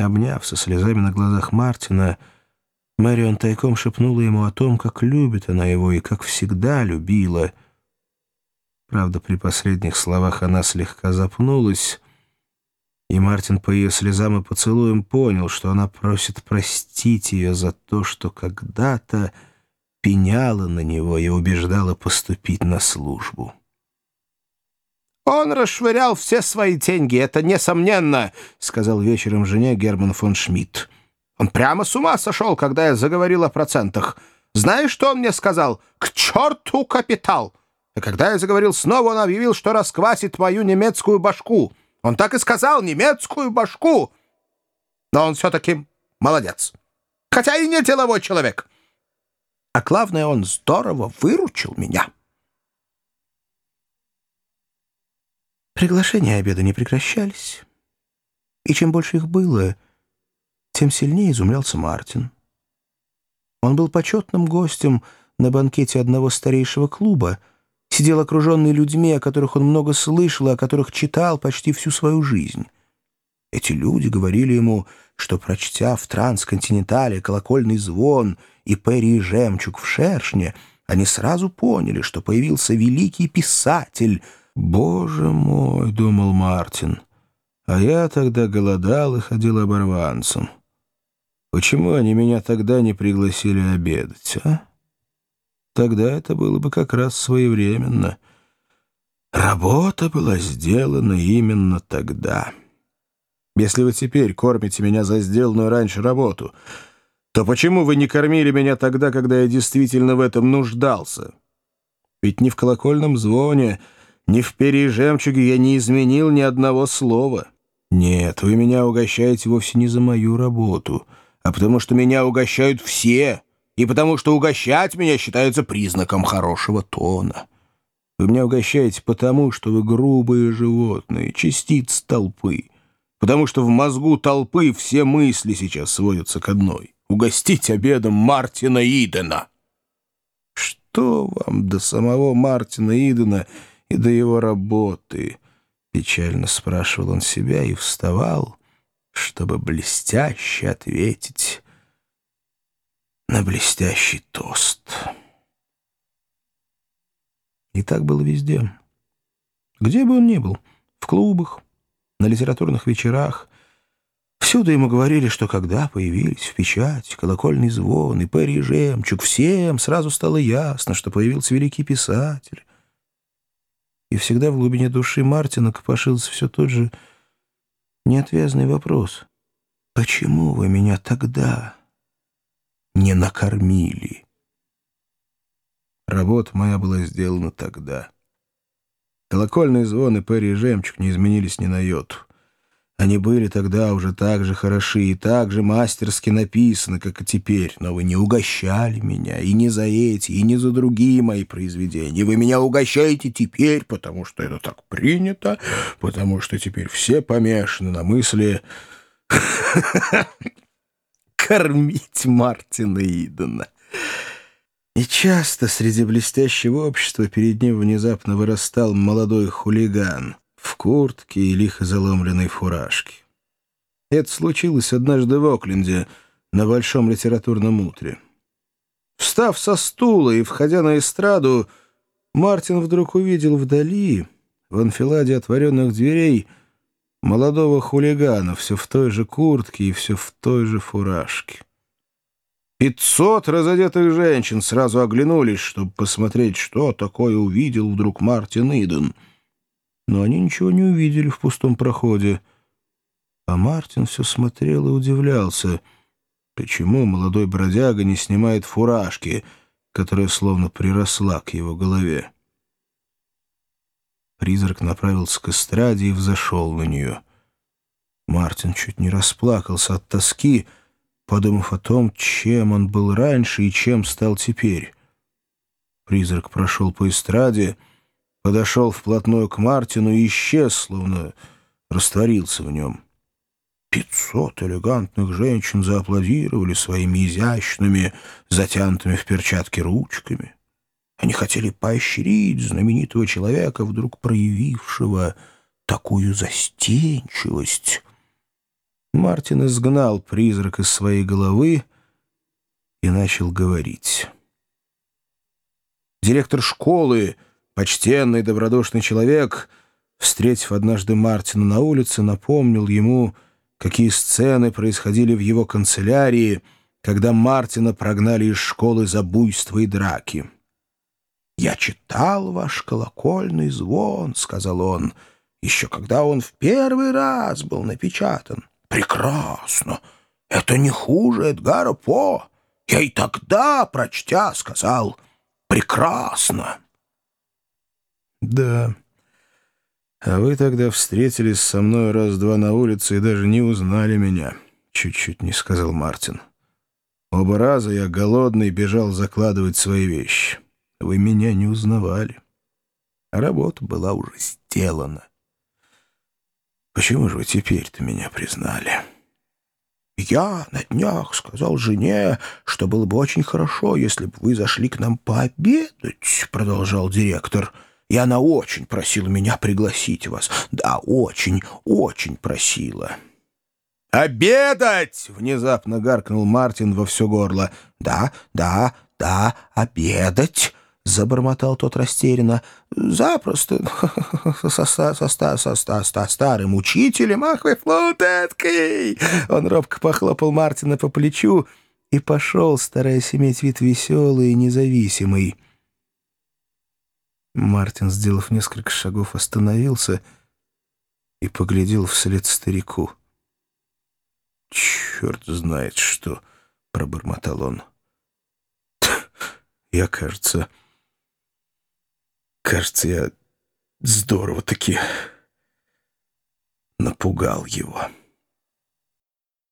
Обняв со слезами на глазах Мартина, Мэрион тайком шепнула ему о том, как любит она его и как всегда любила. Правда, при последних словах она слегка запнулась, и Мартин по ее слезам и поцелуям понял, что она просит простить ее за то, что когда-то пеняла на него и убеждала поступить на службу. «Он расшвырял все свои деньги, это несомненно», — сказал вечером жене Герман фон Шмидт. «Он прямо с ума сошел, когда я заговорил о процентах. Знаешь, что он мне сказал? К черту капитал!» А когда я заговорил снова, он объявил, что расквасит мою немецкую башку. Он так и сказал «немецкую башку». Но он все-таки молодец. Хотя и не деловой человек. А главное, он здорово выручил меня. Приглашения обеда не прекращались. И чем больше их было, тем сильнее изумлялся Мартин. Он был почетным гостем на банкете одного старейшего клуба, сидел окруженный людьми, о которых он много слышал и о которых читал почти всю свою жизнь. Эти люди говорили ему, что, прочтя в трансконтинентале колокольный звон и Перри и жемчуг в шершне, они сразу поняли, что появился великий писатель. «Боже мой!» — думал Мартин. «А я тогда голодал и ходил оборванцем. Почему они меня тогда не пригласили обедать, а?» Тогда это было бы как раз своевременно. Работа была сделана именно тогда. Если вы теперь кормите меня за сделанную раньше работу, то почему вы не кормили меня тогда, когда я действительно в этом нуждался? Ведь ни в колокольном звоне, ни в перье жемчуге я не изменил ни одного слова. Нет, вы меня угощаете вовсе не за мою работу, а потому что меня угощают все — и потому что угощать меня считается признаком хорошего тона. Вы меня угощаете потому, что вы грубые животные, частицы толпы, потому что в мозгу толпы все мысли сейчас сводятся к одной — угостить обедом Мартина Идена. Что вам до самого Мартина Идена и до его работы? Печально спрашивал он себя и вставал, чтобы блестяще ответить на блестящий тост. И так было везде. Где бы он ни был, в клубах, на литературных вечерах, всюду ему говорили, что когда появились в печать колокольный звон и Перри и жемчуг, всем сразу стало ясно, что появился великий писатель. И всегда в глубине души Мартина копошился все тот же неотвязный вопрос. «Почему вы меня тогда...» не накормили. Работа моя была сделана тогда. Колокольные звоны Перри и Жемчуг не изменились ни на йоту. Они были тогда уже так же хороши и так же мастерски написаны, как и теперь, но вы не угощали меня и не за эти, и не за другие мои произведения. Вы меня угощаете теперь, потому что это так принято, потому что теперь все помешаны на мысли кормить Мартина Идона. И часто среди блестящего общества перед ним внезапно вырастал молодой хулиган в куртке и лихо заломленной фуражке. Это случилось однажды в Окленде на Большом литературном утре. Встав со стула и входя на эстраду, Мартин вдруг увидел вдали, в анфиладе отворенных дверей, молодого хулигана, все в той же куртке и все в той же фуражке. Пятьсот разодетых женщин сразу оглянулись, чтобы посмотреть, что такое увидел вдруг Мартин Иден. Но они ничего не увидели в пустом проходе. А Мартин все смотрел и удивлялся, почему молодой бродяга не снимает фуражки, которая словно приросла к его голове. Призрак направился к эстраде и взошел на нее. Мартин чуть не расплакался от тоски, подумав о том, чем он был раньше и чем стал теперь. Призрак прошел по эстраде, подошел вплотную к Мартину и исчез, словно растворился в нем. Пятьсот элегантных женщин зааплодировали своими изящными, затянутыми в перчатки ручками. Они хотели поощрить знаменитого человека, вдруг проявившего такую застенчивость. Мартин изгнал призрак из своей головы и начал говорить. Директор школы, почтенный добродушный человек, встретив однажды Мартина на улице, напомнил ему, какие сцены происходили в его канцелярии, когда Мартина прогнали из школы за буйство и драки. «Я читал ваш колокольный звон», — сказал он, — «еще когда он в первый раз был напечатан. Прекрасно! Это не хуже Эдгара По. Я и тогда, прочтя, сказал «прекрасно». «Да, а вы тогда встретились со мной раз-два на улице и даже не узнали меня», — чуть-чуть не сказал Мартин. «Оба раза я голодный бежал закладывать свои вещи». Вы меня не узнавали. Работа была уже сделана. Почему же вы теперь-то меня признали? Я на днях сказал жене, что было бы очень хорошо, если бы вы зашли к нам пообедать, продолжал директор. И она очень просила меня пригласить вас. Да, очень, очень просила. «Обедать!» — внезапно гаркнул Мартин во все горло. «Да, да, да, обедать!» — забормотал тот растерянно. «Запросто, со, со, со, со, со, со, со старым учителем, ах вы флутеткой!» Он робко похлопал Мартина по плечу и пошел, стараясь иметь вид веселый и независимый. Мартин, сделав несколько шагов, остановился и поглядел вслед старику. «Черт знает что!» — пробормотал он. «Я, кажется...» Кажется, я здорово-таки напугал его.